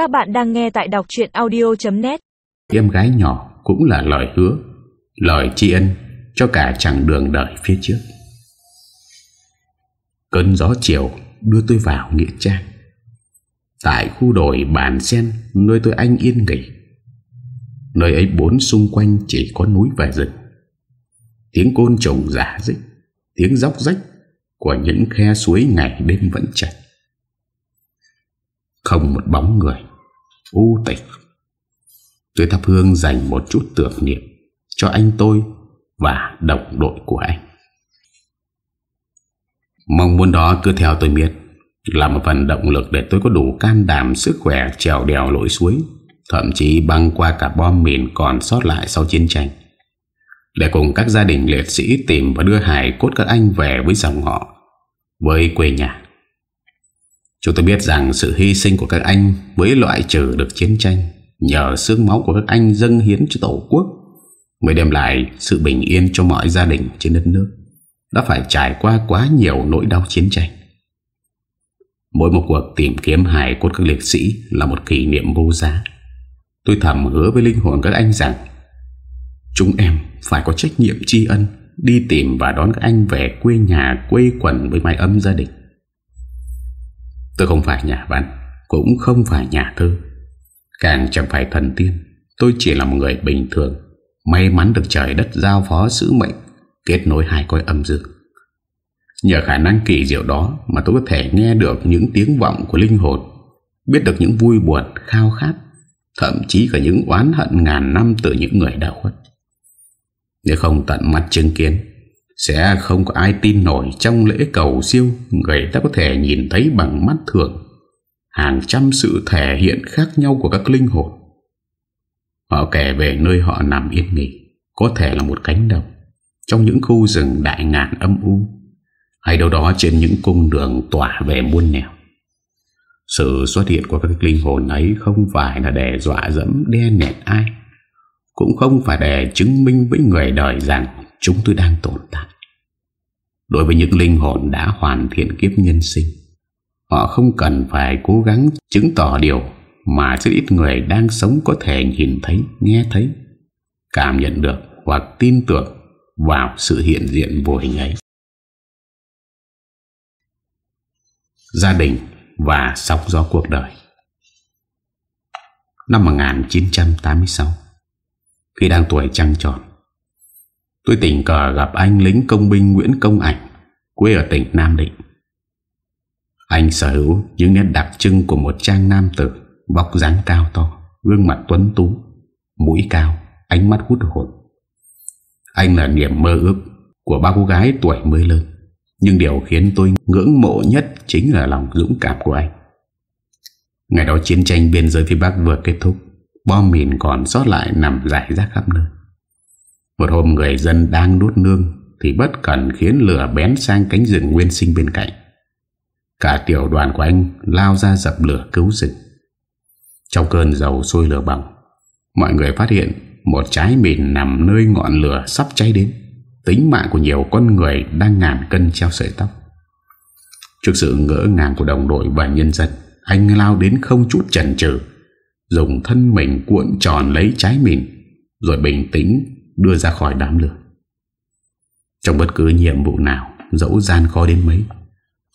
Các bạn đang nghe tại đọc chuyện audio.net Em gái nhỏ cũng là lời hứa, Lời tri ân cho cả chặng đường đời phía trước. Cơn gió chiều đưa tôi vào Nghĩa Trang. Tại khu đồi bàn sen, Nơi tôi anh yên nghỉ. Nơi ấy bốn xung quanh chỉ có núi và rừng. Tiếng côn trùng giả dích, Tiếng róc rách Của những khe suối ngày đêm vẫn chạy Không một bóng người. U tịch. Tôi thắp hương dành một chút tưởng niệm Cho anh tôi Và đồng đội của anh. Mong muốn đó cứ theo tôi biết, Là một phần động lực để tôi có đủ can đảm Sức khỏe trèo đèo lội suối, Thậm chí băng qua cả bom mìn Còn sót lại sau chiến tranh. Để cùng các gia đình liệt sĩ Tìm và đưa hài cốt các anh về với dòng họ, Với quê nhà. Chúng tôi biết rằng sự hy sinh của các anh mới loại trừ được chiến tranh nhờ xương máu của các anh dâng hiến cho Tổ quốc, mới đem lại sự bình yên cho mọi gia đình trên đất nước đã phải trải qua quá nhiều nỗi đau chiến tranh. Mỗi một cuộc tìm kiếm hài cốt các liệt sĩ là một kỷ niệm vô giá. Tôi thầm hứa với linh hồn các anh rằng, chúng em phải có trách nhiệm tri ân, đi tìm và đón các anh về quê nhà, quê quần với mái ấm gia đình. Tôi không phải nhà văn Cũng không phải nhà thơ Càng chẳng phải thần tiên, Tôi chỉ là một người bình thường, May mắn được trời đất giao phó sứ mệnh, Kết nối hai coi âm dương. Nhờ khả năng kỳ diệu đó Mà tôi có thể nghe được những tiếng vọng của linh hồn, Biết được những vui buồn, khao khát, Thậm chí cả những oán hận ngàn năm Từ những người đã khuất. Nếu không tận mắt chứng kiến sẽ không có ai tin nổi trong lễ cầu siêu. Người ta có thể nhìn thấy bằng mắt thường. Hàng trăm sự thể hiện khác nhau của các linh hồn. Họ kể về nơi họ nằm yên nghỉ. Có thể là một cánh đồng. Trong những khu rừng đại ngàn âm u. Hay đâu đó trên những cung đường tỏa về muôn nẻo. Sự xuất hiện của các linh hồn ấy Không phải là để dọa dẫm đe nẹt ai. Cũng không phải để chứng minh với người đời rằng Chúng tôi đang tồn tại. Đối với những linh hồn đã hoàn thiện kiếp nhân sinh Họ không cần phải cố gắng chứng tỏ điều Mà rất ít người đang sống có thể nhìn thấy, nghe thấy Cảm nhận được hoặc tin tưởng vào sự hiện diện vô hình ấy. Gia đình và sóng gió cuộc đời. Năm 1986 Khi đang tuổi trăng tròn Tôi tình cờ gặp anh lính công binh Nguyễn Công Ảnh Quê ở tỉnh Nam Định. Anh sở hữu những nét đặc trưng của một trang nam tử Bọc dáng cao to Gương mặt tuấn tú Mũi cao, ánh mắt hút hồn. Anh là niềm mơ ước Của ba cô gái tuổi mới lớn Nhưng điều khiến tôi ngưỡng mộ nhất Chính là lòng dũng cảm của anh. Ngày đó chiến tranh biên giới phía Bắc vừa kết thúc Bom mìn còn sót lại nằm rải rác khắp nơi một hôm người dân đang đốt nương Thì bất cần khiến lửa bén sang cánh rừng nguyên sinh bên cạnh. Cả tiểu đoàn của anh lao ra dập lửa cứu rừng. Trong cơn dầu sôi lửa bỏng, Mọi người phát hiện một trái mìn nằm nơi ngọn lửa sắp cháy đến. Tính mạng của nhiều con người đang ngàn cân treo sợi tóc. Trước sự ngỡ ngàng của đồng đội và nhân dân, Anh lao đến không chút chần chừ, Dùng thân mình cuộn tròn lấy trái mìn, Rồi bình tĩnh đưa ra khỏi đám lửa. Trong bất cứ nhiệm vụ nào, dẫu gian khó đến mấy,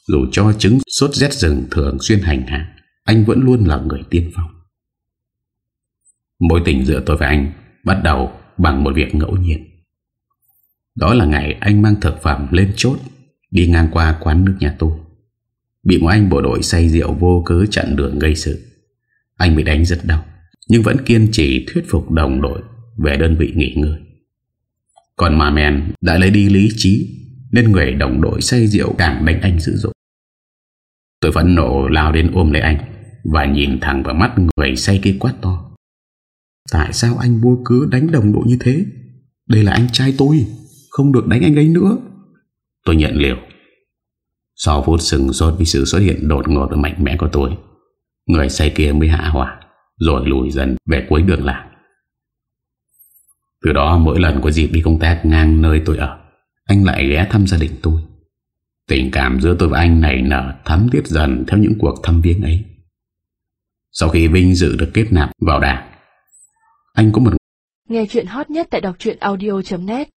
dù cho chứng sốt rét rừng thường xuyên hành hạ, anh vẫn luôn là người tiên phong. Mối tình giữa tôi và anh bắt đầu bằng một việc ngẫu nhiên. Đó là ngày anh mang thực phẩm lên chốt, đi ngang qua quán nước nhà tôi. Bị một anh bộ đội say rượu vô cớ chặn đường gây sự. Anh bị đánh rất đau, nhưng vẫn kiên trì thuyết phục đồng đội về đơn vị nghỉ ngơi. Còn mà men đã lấy đi lý trí, Nên người đồng đội say rượu càng đánh anh dữ dội. Tôi vẫn nộ lao đến ôm lấy anh Và nhìn thẳng vào mắt người say kia quát to. Tại sao anh vô cứ đánh đồng đội như thế? Đây là anh trai tôi, Không được đánh anh ấy nữa. Tôi nhận liều Sau phút sừng sốt vì sự xuất hiện đột ngột và mạnh mẽ của tôi, Người say kia mới hạ hỏa, Rồi lùi dần về cuối đường làng từ đó mỗi lần có dịp đi công tác ngang nơi tôi ở, Anh lại ghé thăm gia đình tôi. Tình cảm giữa tôi và anh này nở thắm thiết dần theo những cuộc thăm viếng ấy. Sau khi Vinh Dự được kết nạp vào đảng, Anh có một Nghe chuyện hot nhất tại đọc audio.net